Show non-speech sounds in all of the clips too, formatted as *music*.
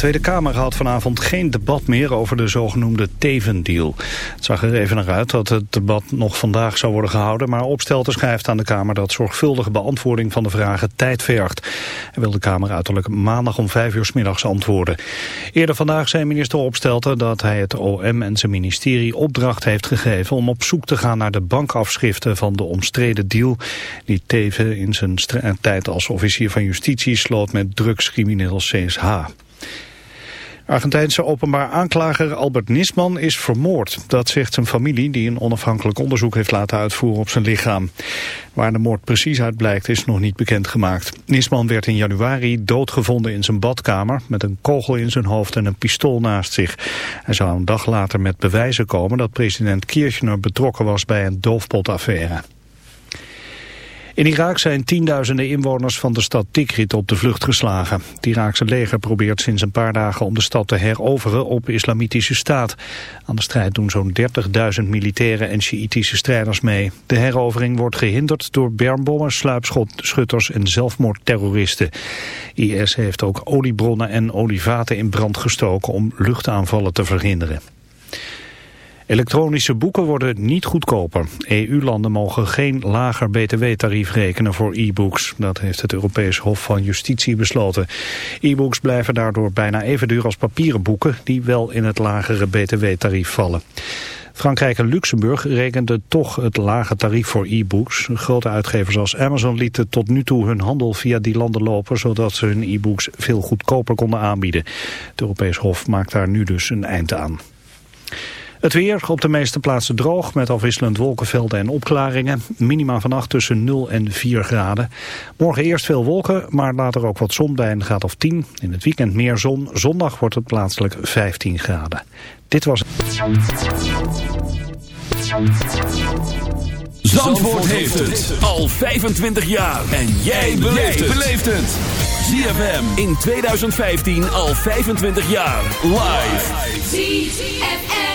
Tweede Kamer had vanavond geen debat meer over de zogenoemde Teven-deal. Het zag er even naar uit dat het debat nog vandaag zou worden gehouden... maar Opstelten schrijft aan de Kamer dat zorgvuldige beantwoording van de vragen tijd vergt. Hij wil de Kamer uiterlijk maandag om vijf uur s middags antwoorden. Eerder vandaag zei minister Opstelten dat hij het OM en zijn ministerie opdracht heeft gegeven... om op zoek te gaan naar de bankafschriften van de omstreden deal... die Teven in zijn tijd als officier van justitie sloot met drugscrimineel CSH. Argentijnse openbaar aanklager Albert Nisman is vermoord. Dat zegt zijn familie die een onafhankelijk onderzoek heeft laten uitvoeren op zijn lichaam. Waar de moord precies uit blijkt is nog niet bekendgemaakt. Nisman werd in januari doodgevonden in zijn badkamer met een kogel in zijn hoofd en een pistool naast zich. Hij zou een dag later met bewijzen komen dat president Kirchner betrokken was bij een doofpotaffaire. In Irak zijn tienduizenden inwoners van de stad Tikrit op de vlucht geslagen. Het Iraakse leger probeert sinds een paar dagen om de stad te heroveren op islamitische staat. Aan de strijd doen zo'n 30.000 militairen en Sjiitische strijders mee. De herovering wordt gehinderd door bermbommen, sluipschutters en zelfmoordterroristen. IS heeft ook oliebronnen en olievaten in brand gestoken om luchtaanvallen te verhinderen. Elektronische boeken worden niet goedkoper. EU-landen mogen geen lager btw-tarief rekenen voor e-books. Dat heeft het Europees Hof van Justitie besloten. E-books blijven daardoor bijna even duur als papieren boeken... die wel in het lagere btw-tarief vallen. Frankrijk en Luxemburg rekenden toch het lage tarief voor e-books. Grote uitgevers als Amazon lieten tot nu toe hun handel via die landen lopen... zodat ze hun e-books veel goedkoper konden aanbieden. Het Europees Hof maakt daar nu dus een eind aan. Het weer op de meeste plaatsen droog met afwisselend wolkenvelden en opklaringen. Minima vannacht tussen 0 en 4 graden. Morgen eerst veel wolken, maar later ook wat zon bij een graad of 10. In het weekend meer zon. Zondag wordt het plaatselijk 15 graden. Dit was Zandvoort heeft het al 25 jaar. En jij beleeft het. ZFM in 2015 al 25 jaar. Live.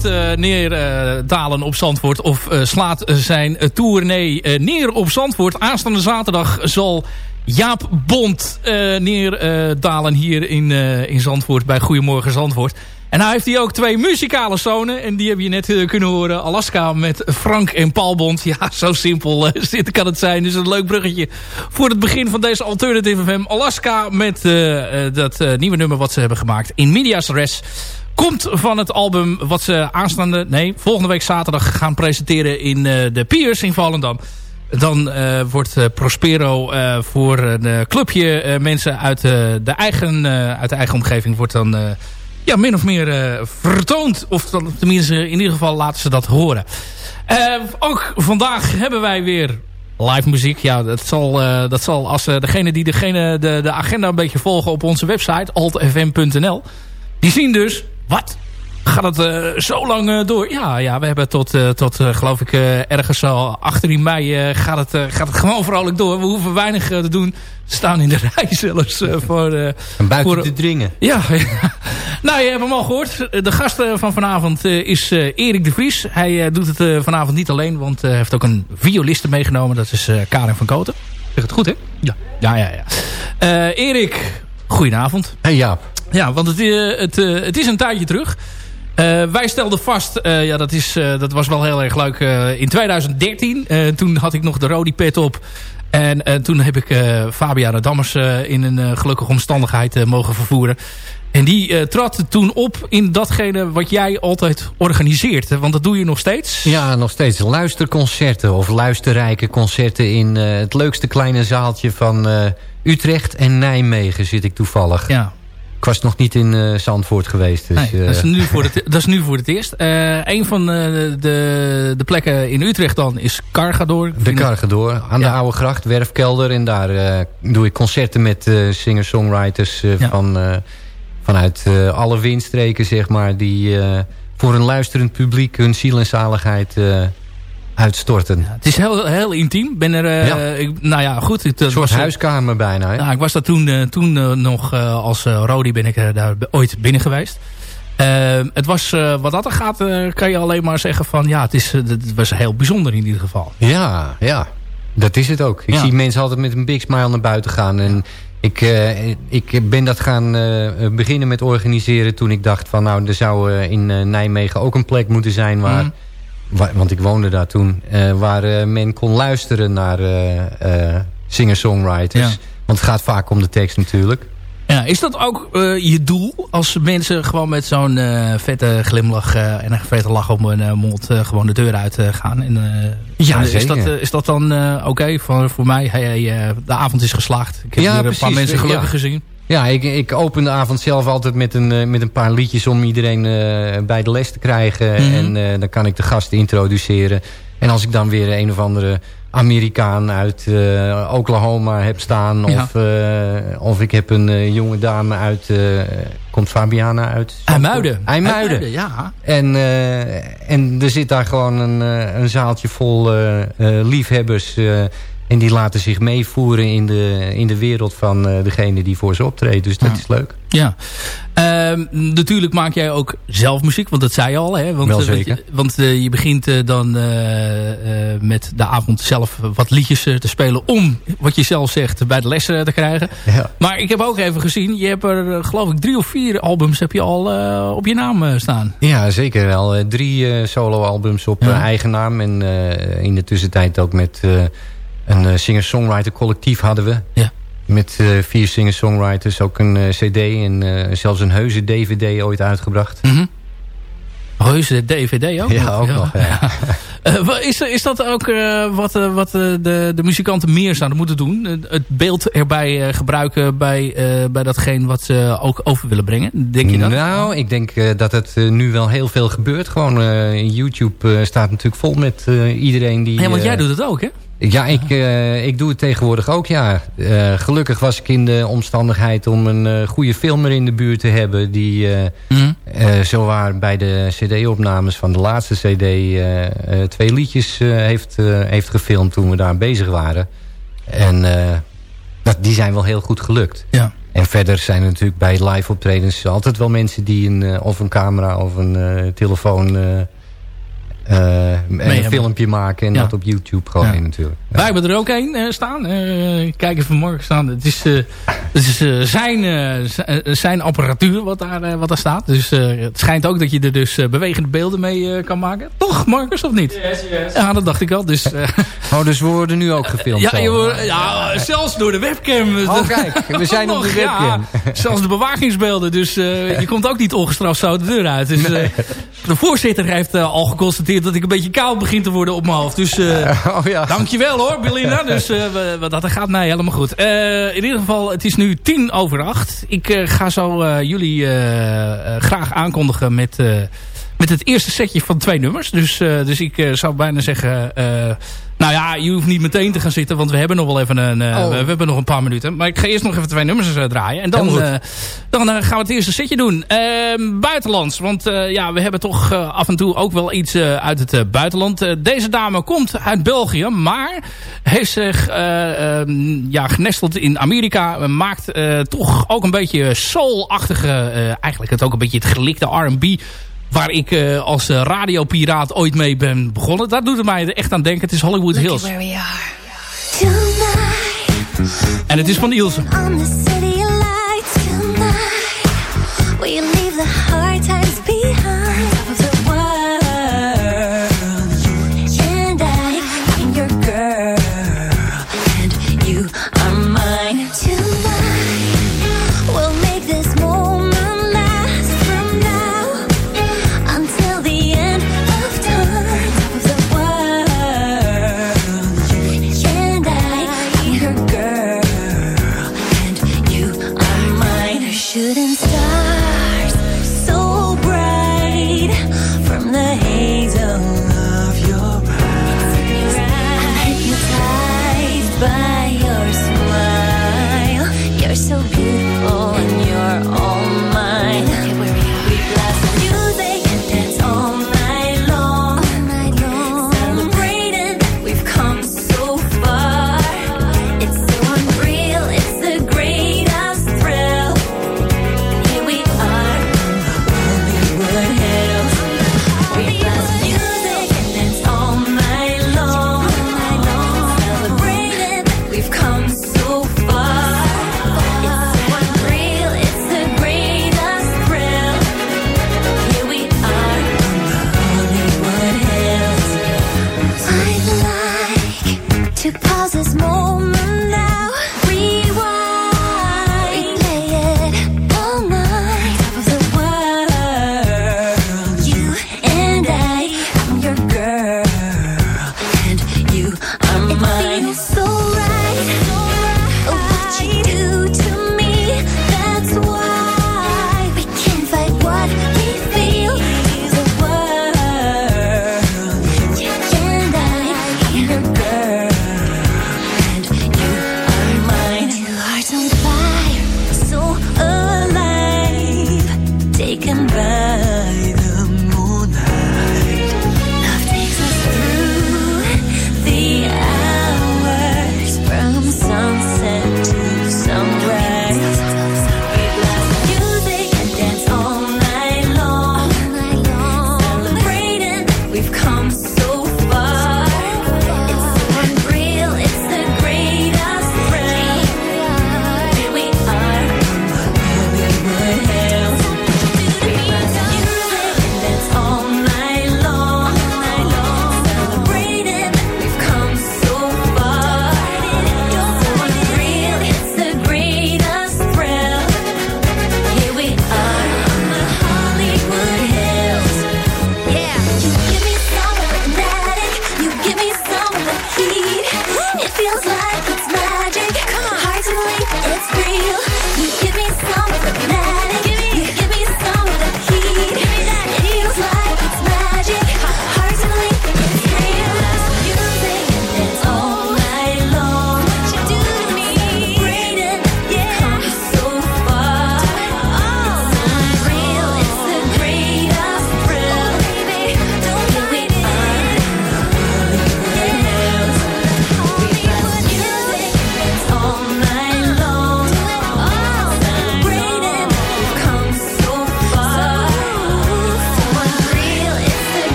Gaat neerdalen op Zandvoort. Of slaat zijn tournee neer op Zandvoort. Aanstaande zaterdag zal Jaap Bond neerdalen hier in, in Zandvoort. Bij Goedemorgen Zandvoort. En nou heeft hij ook twee muzikale zonen. En die heb je net uh, kunnen horen. Alaska met Frank en Paul Bond. Ja, zo simpel *laughs* uh, kan het zijn. Dus een leuk bruggetje voor het begin van deze Alternative FM. Alaska met uh, dat nieuwe nummer wat ze hebben gemaakt. In Medias Res. Komt van het album wat ze aanstaande... Nee, volgende week zaterdag gaan presenteren in de Piers in Volendam. Dan wordt Prospero voor een clubje mensen uit, de eigen, uit de eigen omgeving... wordt dan ja, min of meer vertoond. Of tenminste, in ieder geval laten ze dat horen. Ook vandaag hebben wij weer live muziek. Ja, dat zal, dat zal als degene die degene, de, de agenda een beetje volgen op onze website, altfm.nl. Die zien dus, wat? gaat het uh, zo lang uh, door. Ja, ja, we hebben tot, uh, tot geloof ik, ergens al 18 mei gaat, het, gaat het gewoon vrolijk door. We hoeven weinig te doen. We staan in de *laughs* rij zelfs. voor, en buiten voor, te dringen. *laughs* Ja, nou, je hebt hem al gehoord. De gast van vanavond is Erik de Vries. Hij doet het vanavond niet alleen, want hij heeft ook een violiste meegenomen. Dat is Karen van Koten. Zeg het goed, hè? Ja. Ja, ja, ja. Erik, goedenavond. Hey Jaap. Ja, want het, het, het is een tijdje terug. Uh, wij stelden vast, uh, ja, dat, is, uh, dat was wel heel erg leuk. in 2013, toen had ik nog de Rodi pet op. En toen heb ik Fabiana Dammers in een gelukkige omstandigheid mogen vervoeren. En die trad toen op in datgene wat jij altijd organiseert. Want dat doe je nog steeds. Ja, nog steeds luisterconcerten of luisterrijke concerten... in het leukste kleine zaaltje van Utrecht en Nijmegen zit ik toevallig. Ja, ik was nog niet in uh, Zandvoort geweest. Dus, nee, dat, is nu voor het, dat is nu voor het eerst. Uh, een van de, de, de, plekken in Utrecht dan is Cargador. De Cargador, aan de Oude Gracht, Werfkelder. En daar doe ik concerten met singer-songwriters ja. van, vanuit alle windstreken, zeg maar. Die voor een luisterend publiek hun ziel en zaligheid uitstorten. het is heel, heel intiem. Ben er, uh, ik, nou ja, goed. Het, een soort huiskamer bijna. Hè? Nou, ik was daar toen, uh, toen nog als Rodi ben ik daar ooit binnen geweest. het was, wat dat er gaat, kan je alleen maar zeggen van... ja, het, is, het was heel bijzonder in ieder geval. Ja, ja. Dat is het ook. Ik zie mensen altijd met een big smile naar buiten gaan. En ik, ik ben dat gaan beginnen met organiseren toen ik dacht van... nou, er zou in Nijmegen ook een plek moeten zijn waar... Mhm want ik woonde daar toen, uh, waar uh, men kon luisteren naar uh, singer-songwriters. Want het gaat vaak om de tekst natuurlijk. Ja, is dat ook je doel? Als mensen gewoon met zo'n vette glimlach en een vette lach op hun mond gewoon de deur uit gaan. En, ja, is dat, is dat dan oké voor, voor mij? Hey, de avond is geslaagd. Ik heb ja, hier een paar mensen gelukkig gezien. Ja, ik, ik open de avond zelf altijd met een, eh, met een paar liedjes om iedereen uh, bij de les te krijgen. Mhm. En uh, dan kan ik de gasten introduceren. En als ik dan weer een of andere Amerikaan uit uh, Oklahoma heb staan. Of, of ik heb een jonge dame uit... komt Fabiana uit? IJmuiden. IJmuiden. ja. En, en er zit daar gewoon een, een zaaltje vol liefhebbers en die laten zich meevoeren in de, in de wereld van uh, degene die voor ze optreden. Dus dat is leuk. Ja. Uh, natuurlijk maak jij ook zelf muziek, want dat zei je al. Hè? Want, Wel eh, zeker. want uh, je begint dan met de avond zelf wat liedjes te spelen... om, wat je zelf zegt, bij de lessen te krijgen. Ja. Maar ik heb ook even gezien, je hebt er geloof ik drie of vier albums heb je al op je naam staan. Ja, zeker wel. drie solo-albums op eigen naam. En in de tussentijd ook met een uh, singer-songwriter collectief hadden we. Ja. Met uh, vier singer-songwriters. Ook een uh, cd en zelfs een heuse dvd ooit uitgebracht. Mm -hmm. Heuse dvd ook Ja, nog? ook ja. nog. Ja. *laughs* is, is dat ook wat, wat de, de muzikanten meer zouden moeten doen? Het beeld erbij gebruiken bij, bij datgene wat ze ook over willen brengen? Denk je dat? Nou, ik denk dat het nu wel heel veel gebeurt. Gewoon YouTube staat natuurlijk vol met iedereen die... Ja, want jij doet het ook, hè? Ja, ik, uh, ik doe het tegenwoordig ook, ja. Uh, gelukkig was ik in de omstandigheid om een uh, goede filmer in de buurt te hebben... die mm. zowaar bij de cd-opnames van de laatste cd twee liedjes heeft, heeft gefilmd toen we daar bezig waren. En dat, die zijn wel heel goed gelukt. Ja. En verder zijn er natuurlijk bij live optredens altijd wel mensen die een, of een camera of een telefoon uh, een filmpje maken en dat op YouTube gooien ja. natuurlijk. Wij hebben er ook één uh, staan. Uh, kijk even morgen staan. Het is, het is zijn, zijn apparatuur wat daar, wat daar staat. Dus het schijnt ook dat je er dus bewegende beelden mee kan maken. Toch Marcus of niet? Yes, yes. Ja, dat dacht ik al. Dus, *laughs* oh, dus we worden nu ook gefilmd? Ja, je wordt, ja zelfs door de webcam. Oh kijk, we *laughs* zijn op de webcam. zelfs de bewakingsbeelden. Dus je komt ook niet ongestraft zo de deur uit. Dus, nee. De voorzitter heeft al geconstateerd dat ik een beetje koud begin te worden op mijn hoofd. Dus uh, *laughs* oh, ja. dankjewel hoor, Belinda. *laughs* Dus uh, dat gaat mij helemaal goed. In ieder geval, het is nu tien over acht. Ik ga zo jullie graag aankondigen met, met het eerste setje van twee nummers. Dus, dus ik zou bijna zeggen... Nou ja, je hoeft niet meteen te gaan zitten, want we hebben nog wel even een, uh, we, hebben nog een paar minuten. Maar ik ga eerst nog even twee nummers uh, draaien. En dan, uh, dan gaan we het eerste setje doen. Ehm, buitenlands, want ja, we hebben toch af en toe ook wel iets uit het buitenland. deze dame komt uit België, maar heeft zich ehm, ja, genesteld in Amerika. Maakt toch ook een beetje soul-achtige, eigenlijk het ook een beetje het gelikte R&B Waar ik uh, als eh, radiopiraat ooit mee ben begonnen. Daar doet het mij echt aan denken. Het is Hollywood Hills. En het is van Ilse. Leave the hard times? 내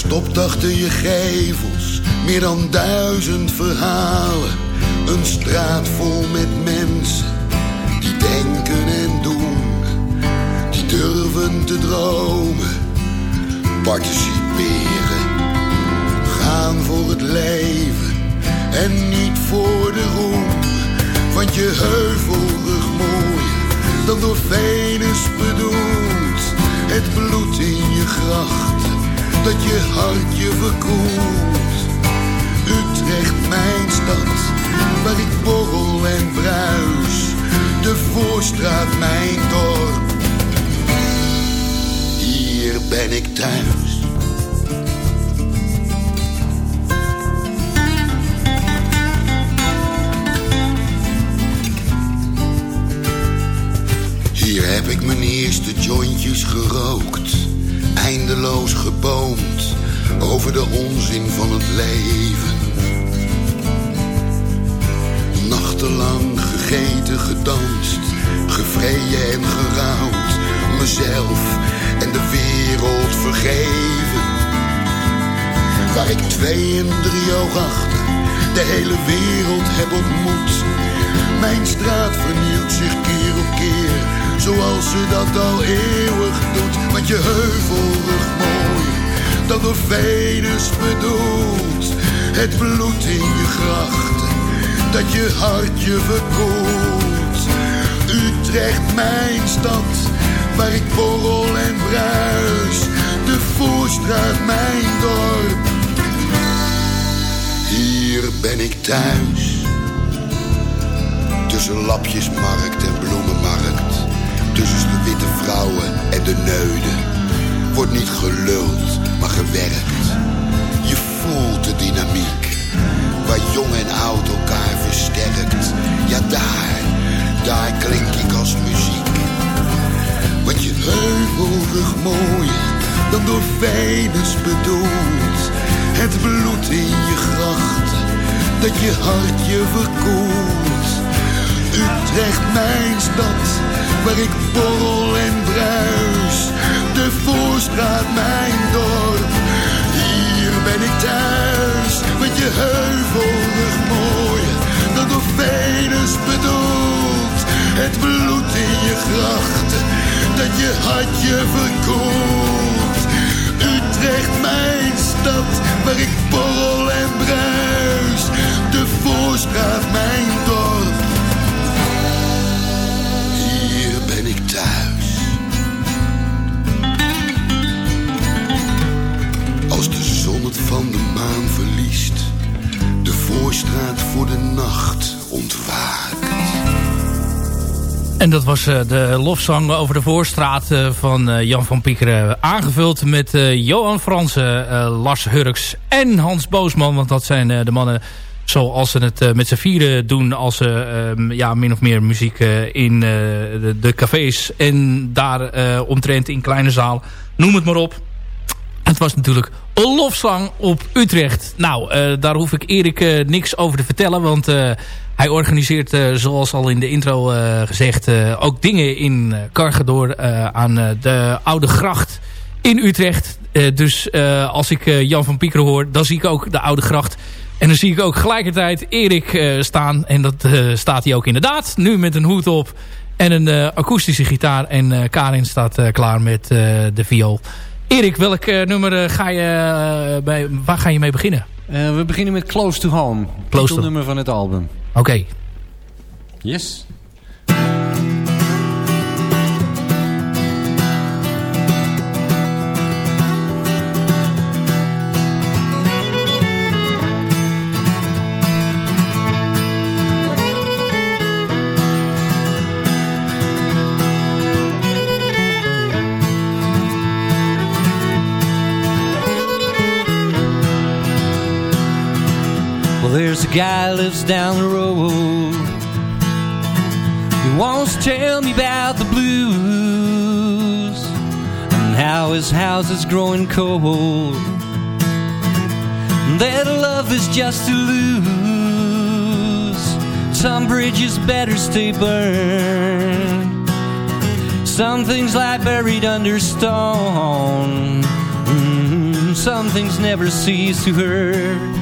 Verstopt achter je gevels, meer dan duizend verhalen. Een straat vol met mensen die denken en doen, die durven te dromen, participeren, gaan voor het leven en niet voor de roem. Want je heuvelrug mooier dan door Venus bedoeld, het bloed in je grachten dat je hart je verkoelt. Utrecht, mijn stad, waar ik borrel en bruis. De voorstraat, mijn dorp. Hier ben ik thuis. Hier heb ik mijn eerste jointjes gerookt eindeloos geboomd over de onzin van het leven. Nachtenlang gegeten, gedanst, gevreden en gerouwd, mezelf en de wereld vergeven. Waar ik twee en drie oog achter de hele wereld heb ontmoet. Mijn straat vernieuwt zich keer op keer, zoals ze dat al eeuwig doet. Want je heuvelrug mooi, dat door Venus bedoelt. Het bloed in je grachten, dat je hart je verkoelt. Utrecht, mijn stad, waar ik borrel en bruis. De Voorstraat, mijn dorp. Hier ben ik thuis. Tussen lapjesmarkt en bloemenmarkt. Tussen de witte vrouwen en de neuden. Wordt niet geluld, maar gewerkt. Je voelt de dynamiek. Waar jong en oud elkaar versterkt. Ja, daar, daar klink ik als muziek. Want je heuvelrug mooier dan door Venus bedoeld. Het bloed in je grachten, dat je hart je verkoelt. Utrecht, mijn stad, waar ik borrel en bruis. De Voorstraat, mijn dorp, hier ben ik thuis. Met je heuvelrug mooi, dat door Venus bedoelt. Het bloed in je grachten, dat je hart je verkoelt. Utrecht, mijn stad, waar ik borrel en bruis. De Voorstraat, mijn dorp. Van de maan verliest, de Voorstraat voor de nacht ontwaakt. En dat was uh, de lofzang over de voorstraat uh, van uh, Jan van Piekeren. Aangevuld met Johan Fransen, Lars Hurks en Hans Boosman. Want dat zijn de mannen zoals ze het met z'n vieren doen. Als ze ehm, ja, min of meer muziek in de, cafés en daar omtrent in kleine zaal. Noem het maar op. Het was natuurlijk een lofzang op Utrecht. Nou, daar hoef ik Erik niks over te vertellen. Want hij organiseert, zoals al in de intro gezegd, ook dingen in Cargador aan de Oude Gracht in Utrecht. dus als ik Jan van Pieker hoor, dan zie ik ook de Oude Gracht. En dan zie ik ook gelijkertijd Erik staan. En dat staat hij ook inderdaad. Nu met een hoed op en een akoestische gitaar. En Karin staat klaar met de viool. Erik, welk nummer ga je, bij, waar ga je mee beginnen? we beginnen met Close to Home. Close nummer van het album. Oké. Okay. Yes. There's a guy lives down the road He wants to tell me about the blues and how his house is growing cold. That love is just to lose. Some bridges better stay burned. Some things lie buried under stone. Mm, some things never cease to hurt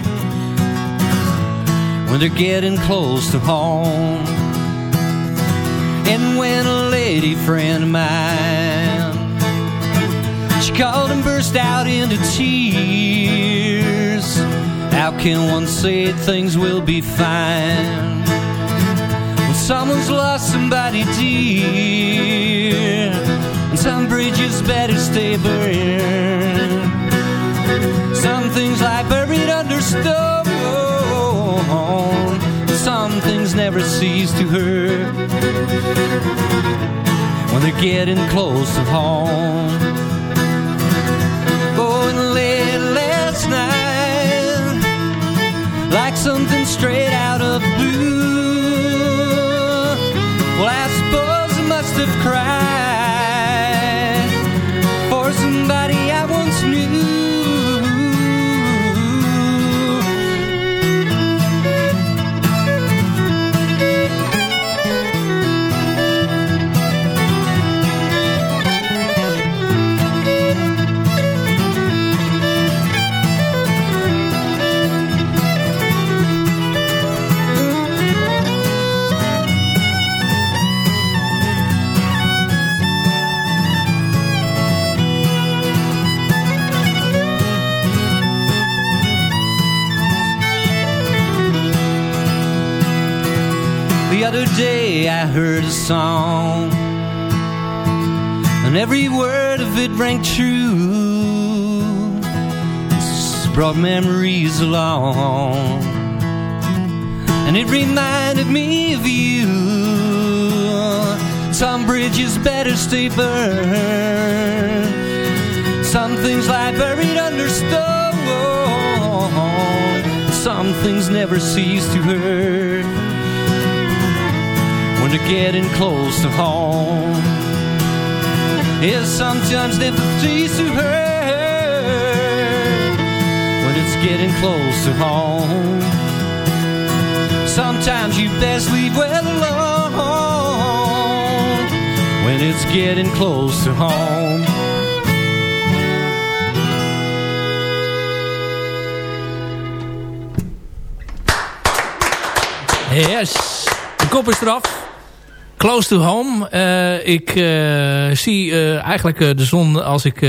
when they're getting close to home. And when a lady friend of mine, she called and burst out into tears. How can one say things will be fine when someone's lost somebody dear? And some bridges better stay burned. Some things lie buried under stone. Some things never cease to hurt when they're getting close to home. Oh, and late last night, like something straight out of blue. I heard a song And every word of it rang true. This brought memories along And it reminded me of you. Some bridges better stay burned. Some things lie buried under stone. Some things never cease to hurt when they're getting close to home. Yeah, sometimes cease to hurt when it's getting close to home. Sometimes you best leave well alone when it's getting close to home. Yes, de kop is eraf. Close to home. Uh, ik uh, zie uh, eigenlijk de zon als ik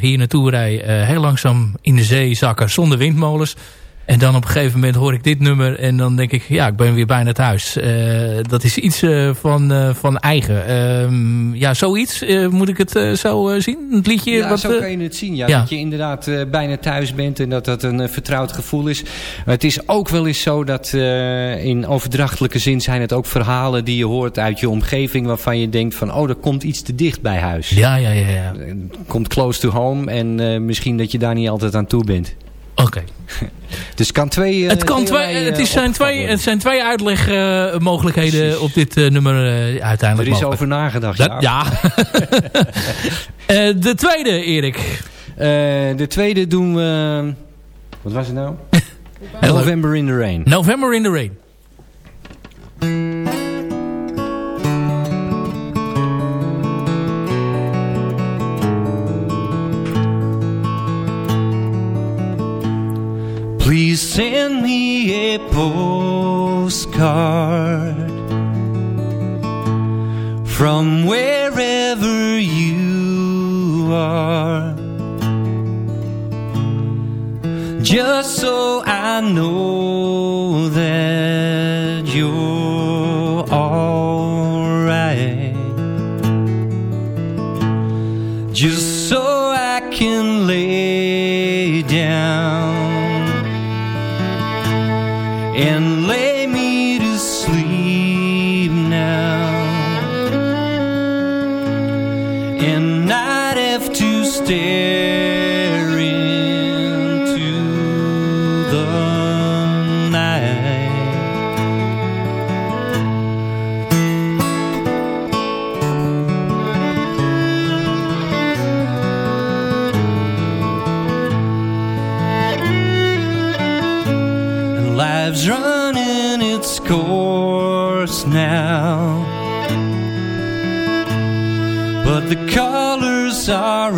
hier naartoe rij heel langzaam in de zee zakken zonder windmolens. En dan op een gegeven moment hoor ik dit nummer en dan denk ik, ja, ik ben weer bijna thuis. Uh, dat is iets uh, van, uh, van eigen. Ehm, ja, zoiets, moet ik het zo zien? Het liedje? Ja, wat, zo kan je het zien. Ja, ja. Dat je inderdaad bijna thuis bent en dat dat een vertrouwd gevoel is. Maar het is ook wel eens zo dat in overdrachtelijke zin zijn het ook verhalen die je hoort uit je omgeving waarvan je denkt van, oh, er komt iets te dicht bij huis. Ja, ja, ja. ja. Komt close to home en misschien dat je daar niet altijd aan toe bent. Oké. Okay. *laughs* dus kan twee... Uh, het, kan twee, het, is zijn twee, het zijn twee uitlegmogelijkheden op dit uh, nummer uiteindelijk. Er is mogelijk. over nagedacht, Dat, ja. *laughs* de tweede, Erik. de tweede doen we... Wat was het nou? *laughs* November in the Rain. November in the Rain. Please send me a postcard from wherever you are. Just so I know that you're alright. Just so I can lay stare into the night. And Life's running its course now. But the car are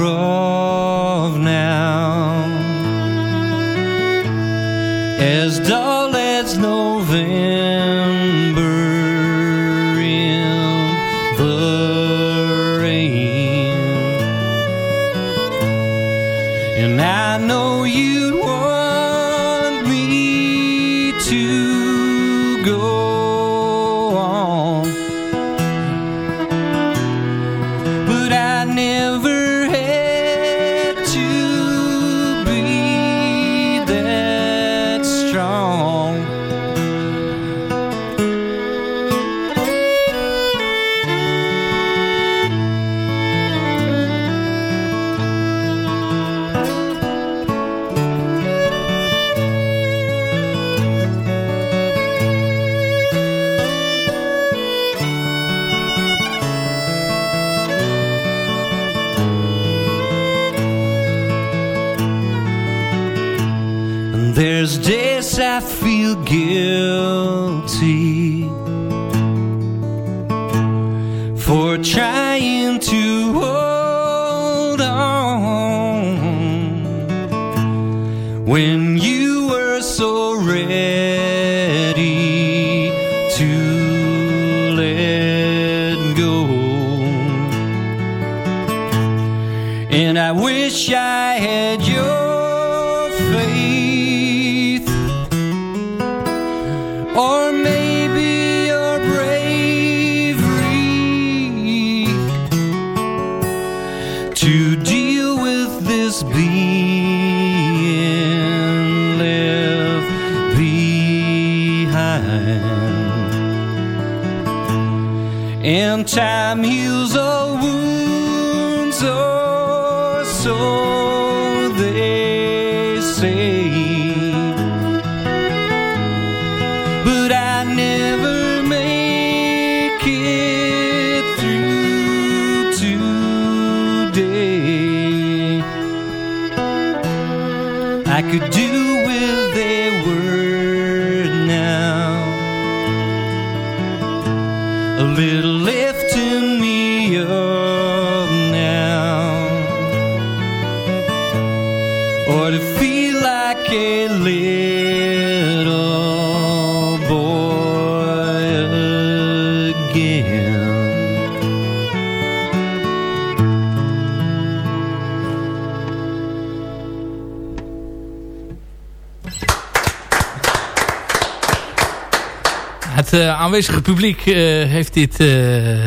when you Eh, aanwezige publiek eh, heeft dit eh,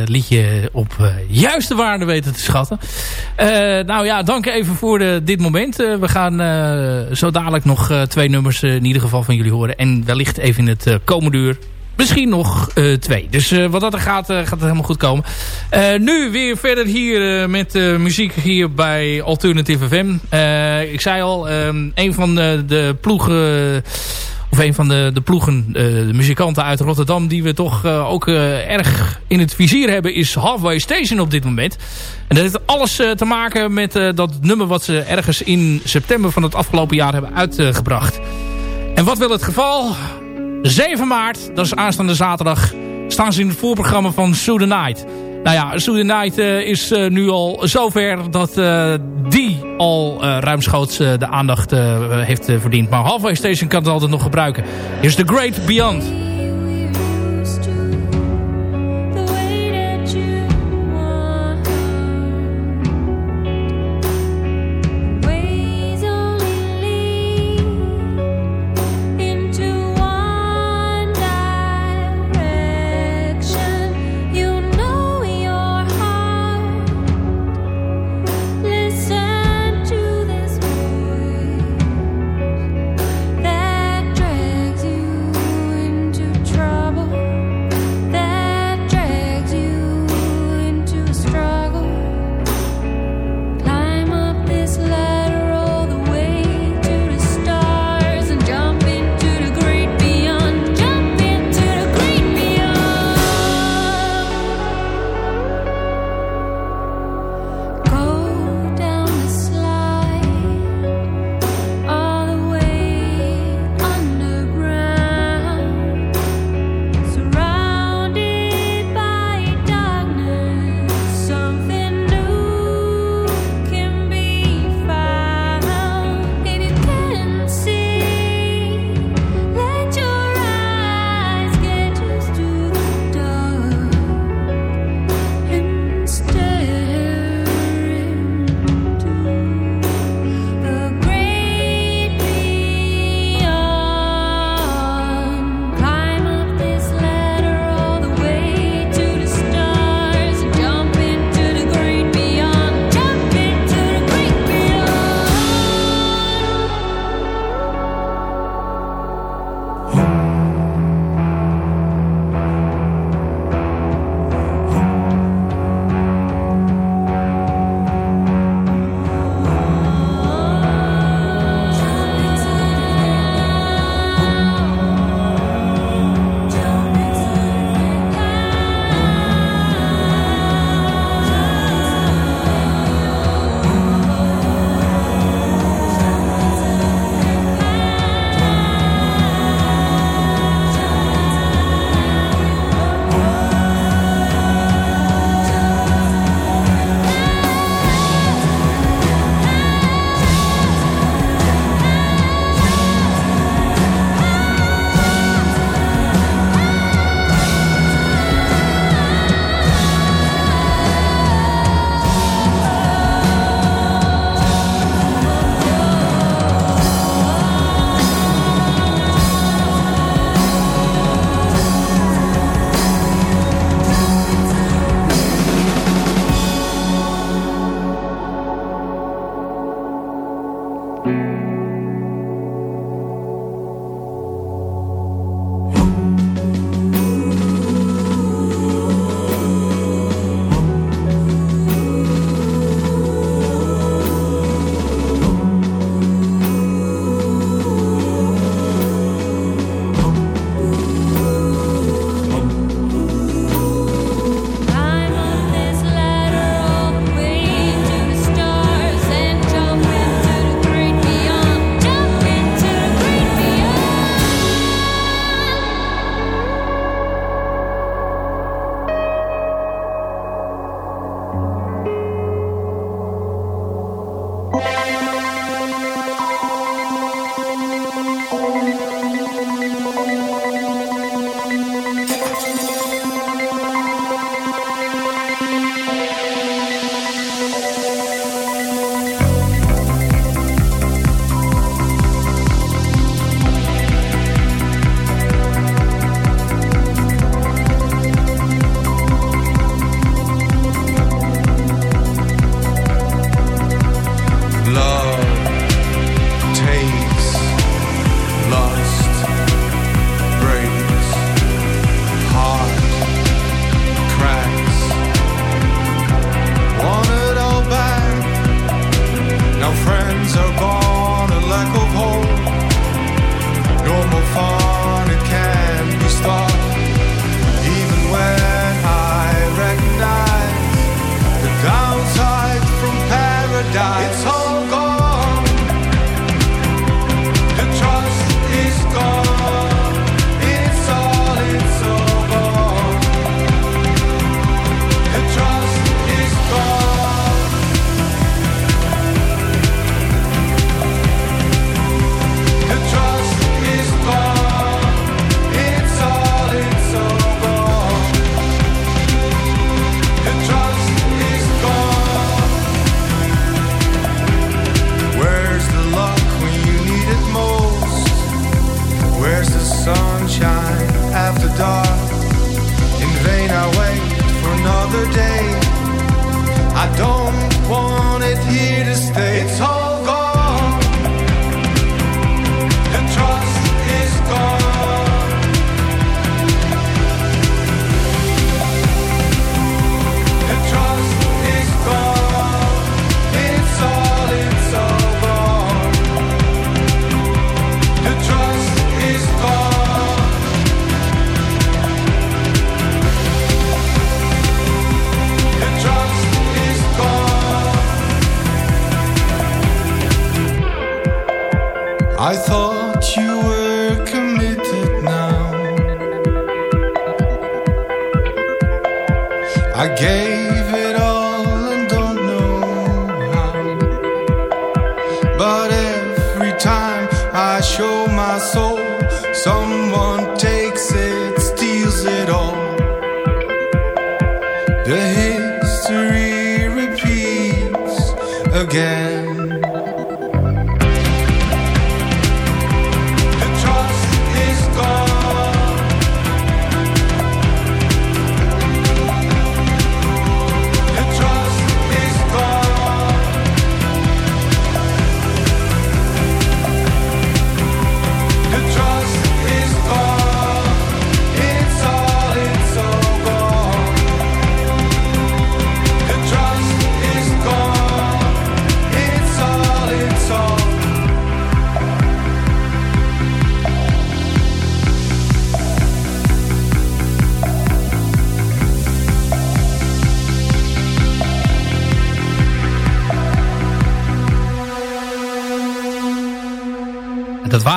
liedje op juiste waarde weten te schatten. Nou ja, dank even voor dit moment. We gaan zo dadelijk nog twee nummers in ieder geval van jullie horen. En wellicht even in het komende uur misschien nog twee. Dus wat dat er gaat, gaat het helemaal goed komen. Nu weer verder hier met muziek hier bij Alternative FM. Ik zei al, ehm, een van de, de ploegen... Of een van de, de ploegen, eh, de muzikanten uit Rotterdam... die we toch eh, ook eh, erg in het vizier hebben... is Halfway Station op dit moment. En dat heeft alles te maken met dat nummer... wat ze ergens in september van het afgelopen jaar hebben uitgebracht. En wat wil het geval? 7 maart, dat is aanstaande zaterdag... staan ze in het voorprogramma van Sue the Night. Nou ja, Night eh, is eh, nu al zover... dat eh, die al eh, ruimschoots de aandacht heeft verdiend. Maar Halfway Station kan het altijd nog gebruiken. Is The Great Beyond.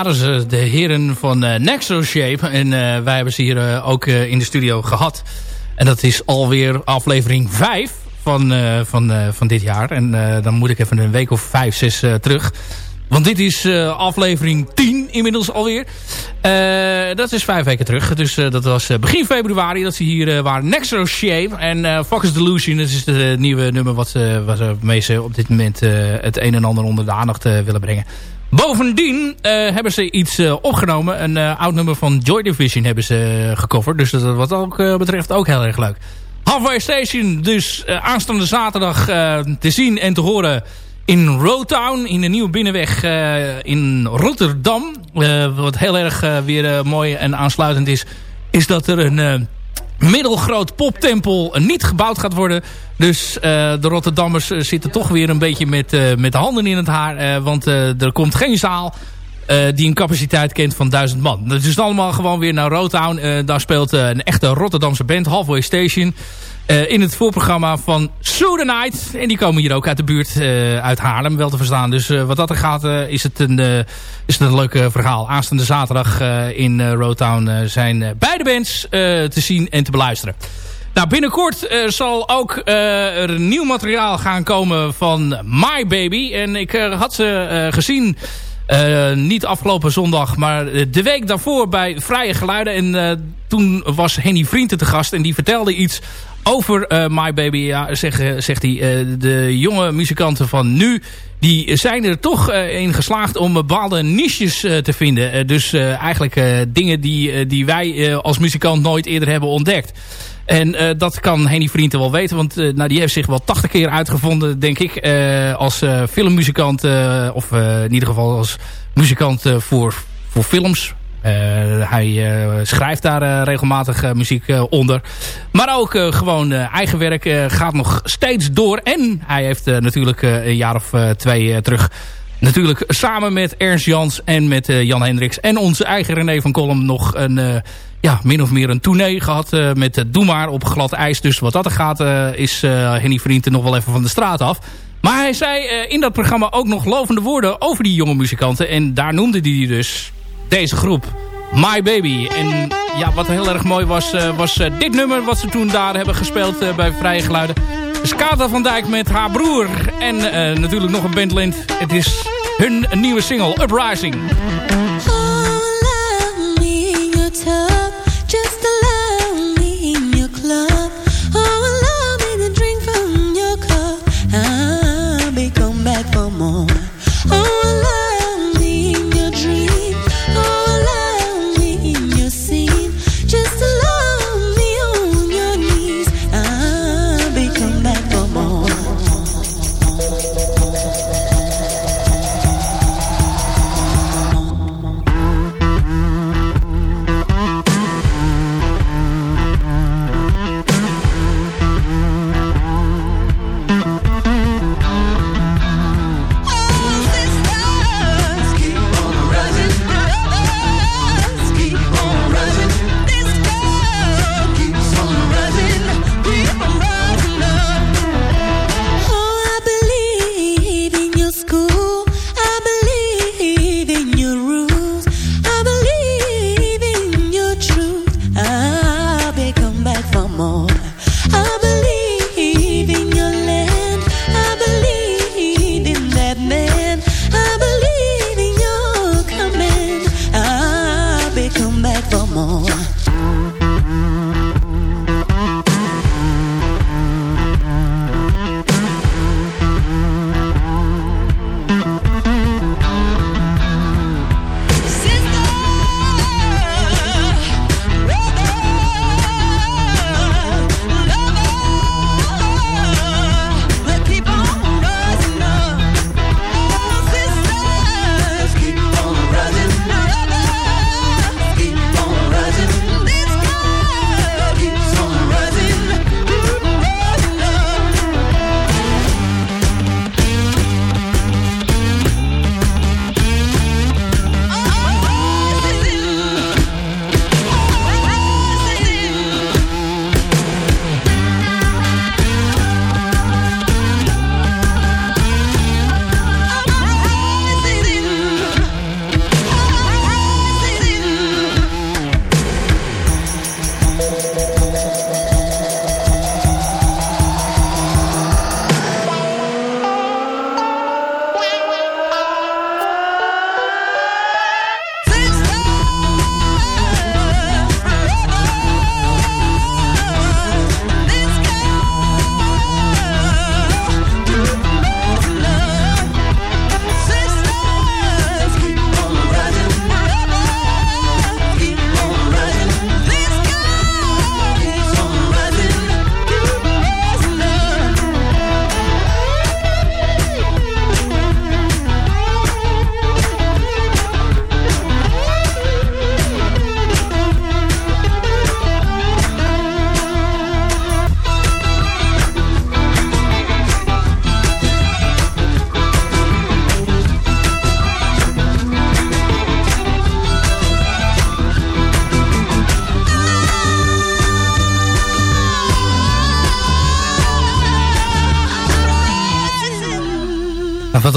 Waren ze, de heren van eh Nexo Shape. En eh, wij hebben ze hier eh, ook in de studio gehad. En dat is alweer aflevering 5 van, van, van dit jaar. En dan moet ik even een week of 5, 6 eh, terug. Want dit is aflevering 10 inmiddels alweer. Dat is vijf weken terug. Dus dat was begin februari dat ze hier waren. Nexo Shape en Focus Delusion. Dat is het nieuwe nummer wat, wat meeste op dit moment het een en ander onder de aandacht willen brengen. Bovendien eh, hebben ze iets eh, opgenomen. Een eh, oud nummer van Joy Division hebben ze gecoverd. Dus dat wat ook betreft ook heel erg leuk. Halfway Station dus aanstaande zaterdag te zien en te horen in Roadtown. In de Nieuwe Binnenweg in Rotterdam. Wat heel erg weer mooi en aansluitend is. Is dat er een middelgroot poptempel niet gebouwd gaat worden. Dus eh, de Rotterdammers eh, zitten toch weer een beetje met, eh, met de handen in het haar. want er komt geen zaal die een capaciteit kent van duizend man. Dat is allemaal gewoon weer naar Roadtown. Eh, daar speelt een echte Rotterdamse band, Halfway Station. Eh, in het voorprogramma van Soda Night. En die komen hier ook uit de buurt, eh, uit Haarlem, wel te verstaan. Dus eh, wat dat er gaat, is, het een, is een leuk verhaal. Aanstaande zaterdag in Roadtown zijn beide bands te zien en te beluisteren. Nou, binnenkort zal ook er nieuw materiaal gaan komen van My Baby. En ik had ze gezien, niet afgelopen zondag, maar de week daarvoor bij Vrije Geluiden. En toen was Henny Vrienden te gast en die vertelde iets over eh, My Baby. Ja, zeg, zegt hij, eh, de jonge muzikanten van nu... die zijn er toch eh, in geslaagd om bepaalde niches te vinden. Dus eigenlijk dingen die, die wij als muzikant nooit eerder hebben ontdekt. En dat kan Henny Vrienden wel weten. Want nou, die heeft zich wel 80 keer uitgevonden, denk ik. als filmmuzikant. of in ieder geval als muzikant voor, voor films. Eh, hij eh, schrijft daar eh, regelmatig muziek onder. Maar ook gewoon eigen werk gaat nog steeds door. En hij heeft natuurlijk een jaar of twee terug... Natuurlijk samen met Ernst Jans en met Jan Hendricks... en onze eigen René van Kolm nog een... ja, min of meer een tournee gehad eh, met uh, Doe Maar op glad ijs. Dus wat dat er gaat eh, is Henny Vrienden nog wel even van de straat af. Maar hij zei in dat programma ook nog lovende woorden over die jonge muzikanten. En daar noemde hij dus deze groep. My Baby. En ja, wat heel erg mooi was, eh, was eh, dit nummer wat ze toen daar hebben gespeeld eh, bij Vrije Geluiden. Skata van Dijk met haar broer. En natuurlijk nog een bandlint. Het is hun nieuwe single, Uprising.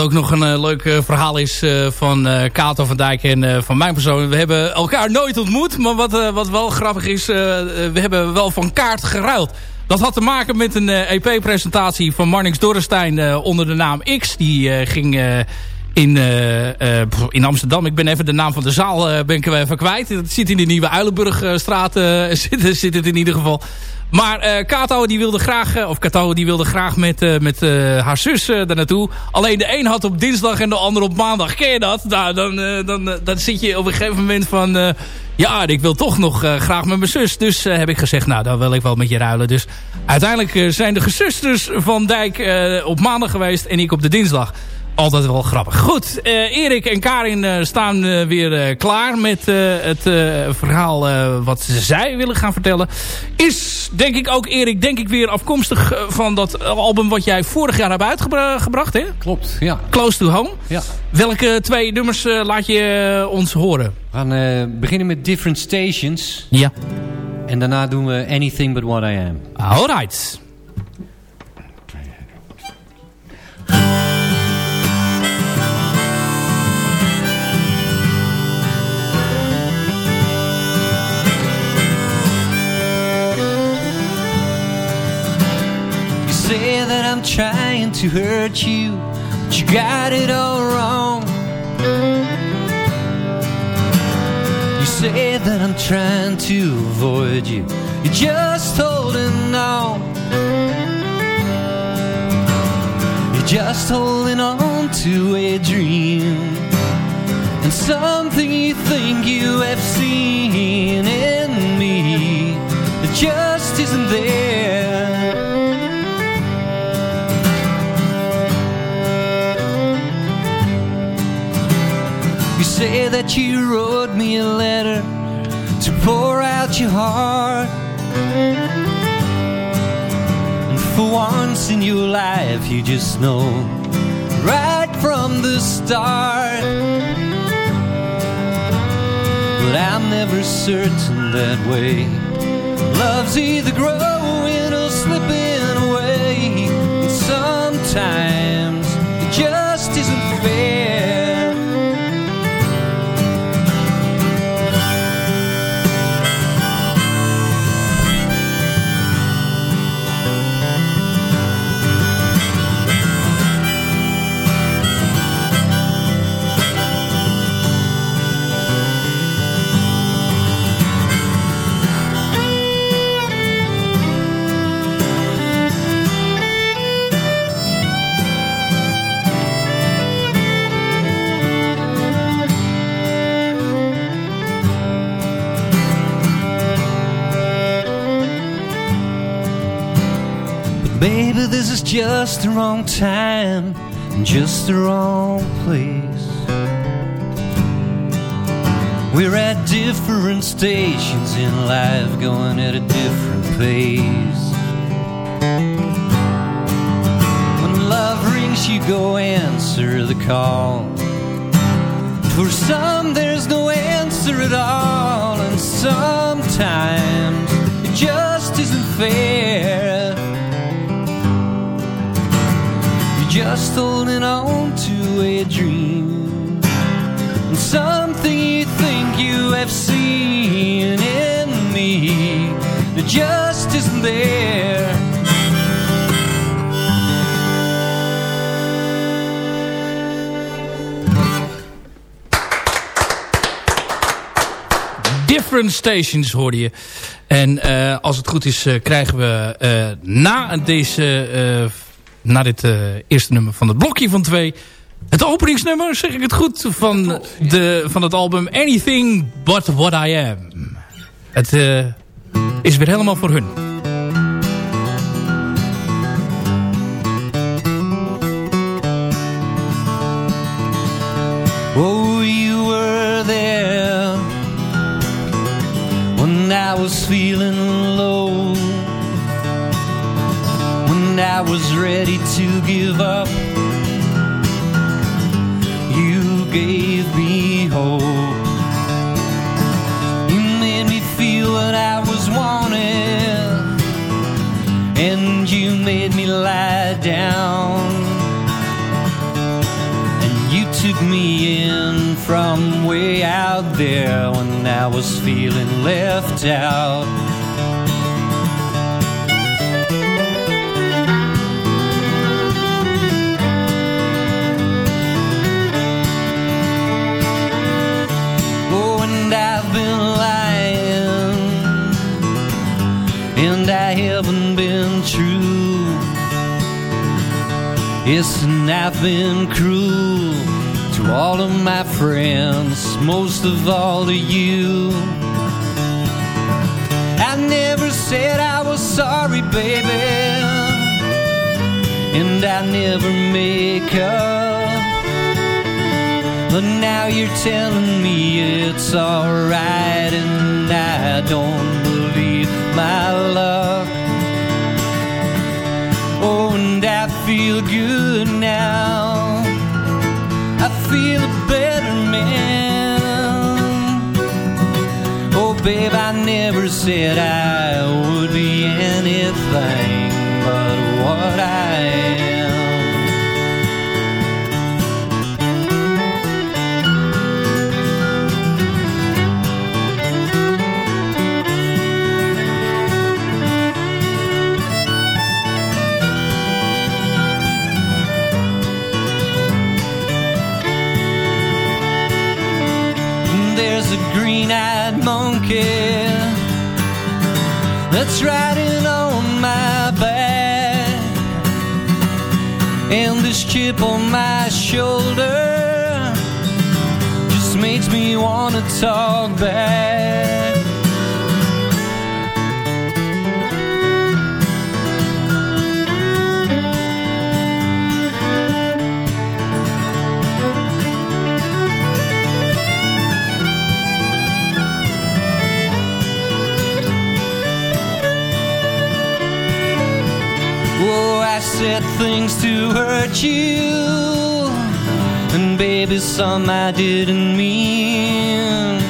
Ook nog een leuk verhaal is van Kato van Dijk en van mijn persoon. We hebben elkaar nooit ontmoet. Maar wat, wat wel grappig is, we hebben wel van kaart geruild. Dat had te maken met een EP-presentatie e van Marnix Dorrestein onder de naam X. Die ging in, in Amsterdam. Ik ben even de naam van de zaal uh, ben ik even kwijt. Het zit in de Nieuwe Uilenburgstraat. *laughs* zit, zit het in ieder geval. Maar Kato die wilde graag, of Kato die wilde graag met, met haar zus daar naartoe. Alleen de een had op dinsdag en de ander op maandag. Ken je dat? Nou, dan, dan, dan zit je op een gegeven moment van... ja, ik wil toch nog graag met mijn zus. Dus heb ik gezegd, nou, dan wil ik wel met je ruilen. Dus uiteindelijk zijn de gezusters van Dijk op maandag geweest en ik op de dinsdag altijd wel grappig. Goed, uh, Erik en Karin uh, staan uh, weer klaar met het verhaal wat zij willen gaan vertellen. Is, denk ik ook Erik, denk ik weer afkomstig van dat album wat jij vorig jaar hebt uitgebracht, hè? Klopt, ja. Close to Home. Ja. Welke twee nummers laat je ons horen? We gaan beginnen met Different Stations. Ja. En daarna doen we Anything But What I Am. Alright. I'm trying to hurt you, but you got it all wrong. You say that I'm trying to avoid you, you're just holding on. You're just holding on to a dream and something you think you have seen in me that just isn't there. Say that you wrote me a letter to pour out your heart. And for once in your life, you just know right from the start. But I'm never certain that way. Love's either growing or slipping away. And sometimes just the wrong time just the wrong place. We're at different stations in life, going at a different pace. When love rings, you go answer the call. For some, there's no answer at all, and sometimes it just isn't fair. Just holding on to a dream and something you think you have seen in me that just isn't there. Different Stations hoorde je. En uh, als het goed is uh, krijgen we uh, na deze na dit uh, eerste nummer van het blokje van twee... Het openingsnummer, zeg ik het goed, van, de, van het album Anything But What I Am. Het uh, is weer helemaal voor hun. Oh, feeling was ready to give up. You gave me hope. You made me feel what I was wanting, and you made me lie down. And you took me in from way out there when I was feeling left out. I've been cruel to all of my friends, most of all to you. I never said I was sorry, baby, and I never make up. But now you're telling me it's alright, and I don't believe my luck. Oh, and I feel good now. I feel a better man. Oh, babe, I never said I would be anything but what I a green-eyed monkey that's riding on my back, and this chip on my shoulder just makes me wanna talk back. Said things to hurt you. And baby, some I didn't mean.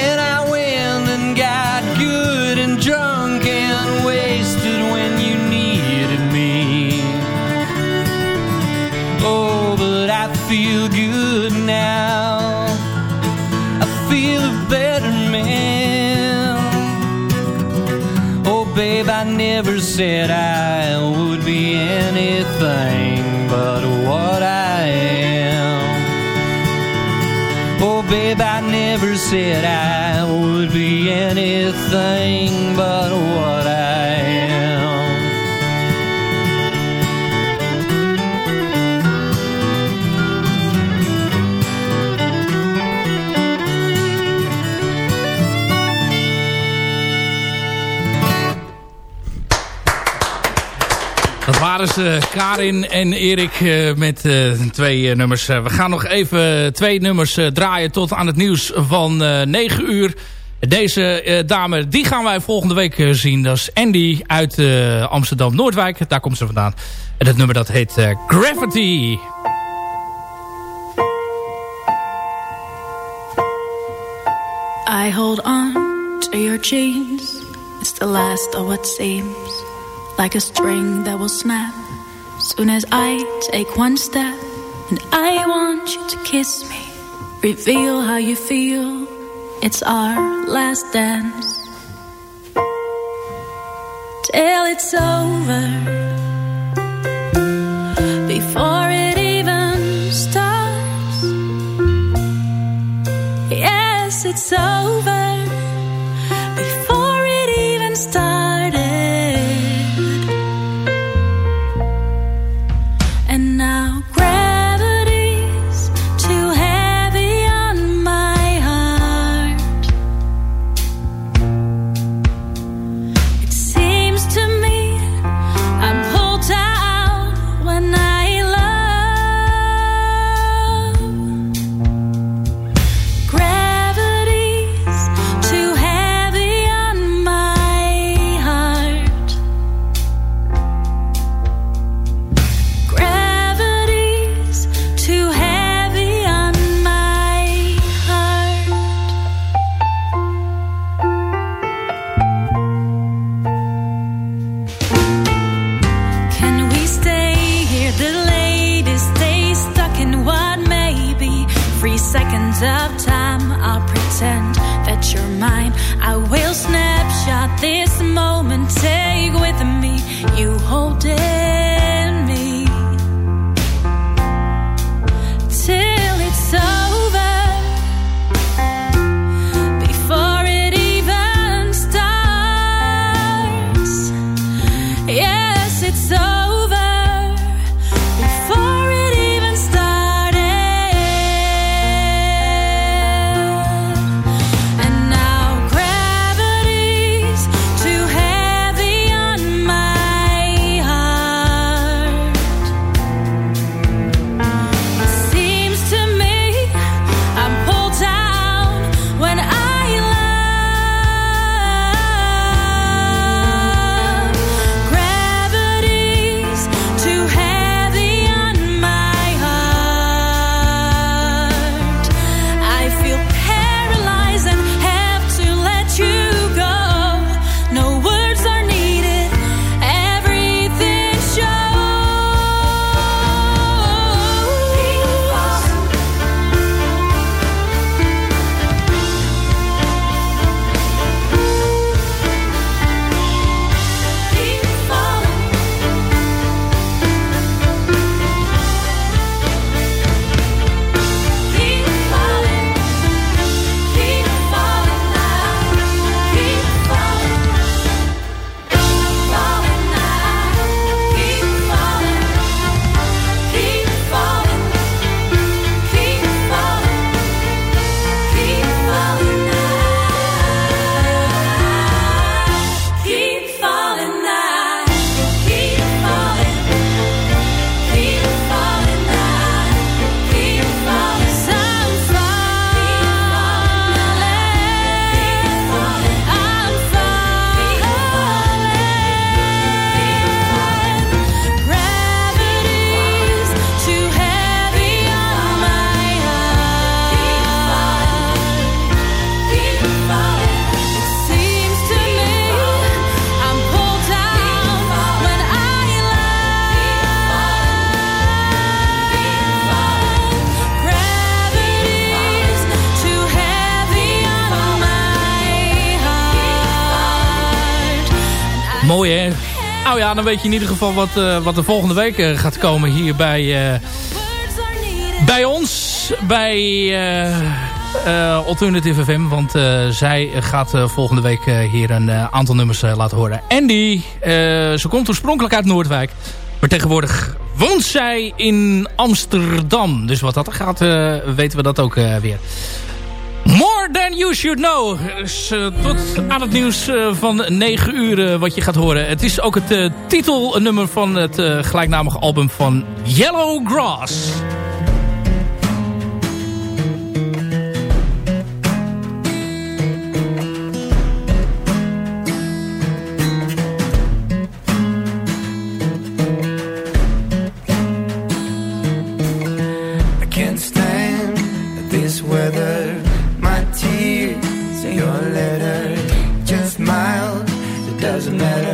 And I went and got good and drunk and wasted when you needed me. Oh, but I feel good now. I feel a better man. Oh, babe, I never said I anything but what I am. Oh, babe, I never said I would be anything but Ze, Karin en Erik, eh, met eh, twee eh, nummers. Eh, we gaan nog even twee nummers eh, draaien tot aan het nieuws van eh 9 uur. Deze eh, dame, die gaan wij volgende week eh, zien. Dat is Andy uit eh, Amsterdam-Noordwijk. Daar komt ze vandaan. En het nummer dat heet eh, Gravity. I hold on to your chains. It's the last of what like a string that will snap. Soon as I take one step, and I want you to kiss me. Reveal how you feel. It's our last dance. Till it's over. Before it even starts. Yes, it's over Dan weet je in ieder geval wat, uh, wat er volgende week eh, gaat komen hier bij, eh, bij ons. Bij Alternative FM. Want zij gaat volgende week hier een aantal nummers laten horen. Andy, ze komt oorspronkelijk uit Noordwijk. Maar tegenwoordig woont zij in Amsterdam. Dus wat dat gaat, weten we dat ook weer. Then You Should Know. Dus, eh, tot aan het nieuws eh, van 9 uur eh, wat je gaat horen. Het is ook het titelnummer van het gelijknamige album van Yellow Grass. matter.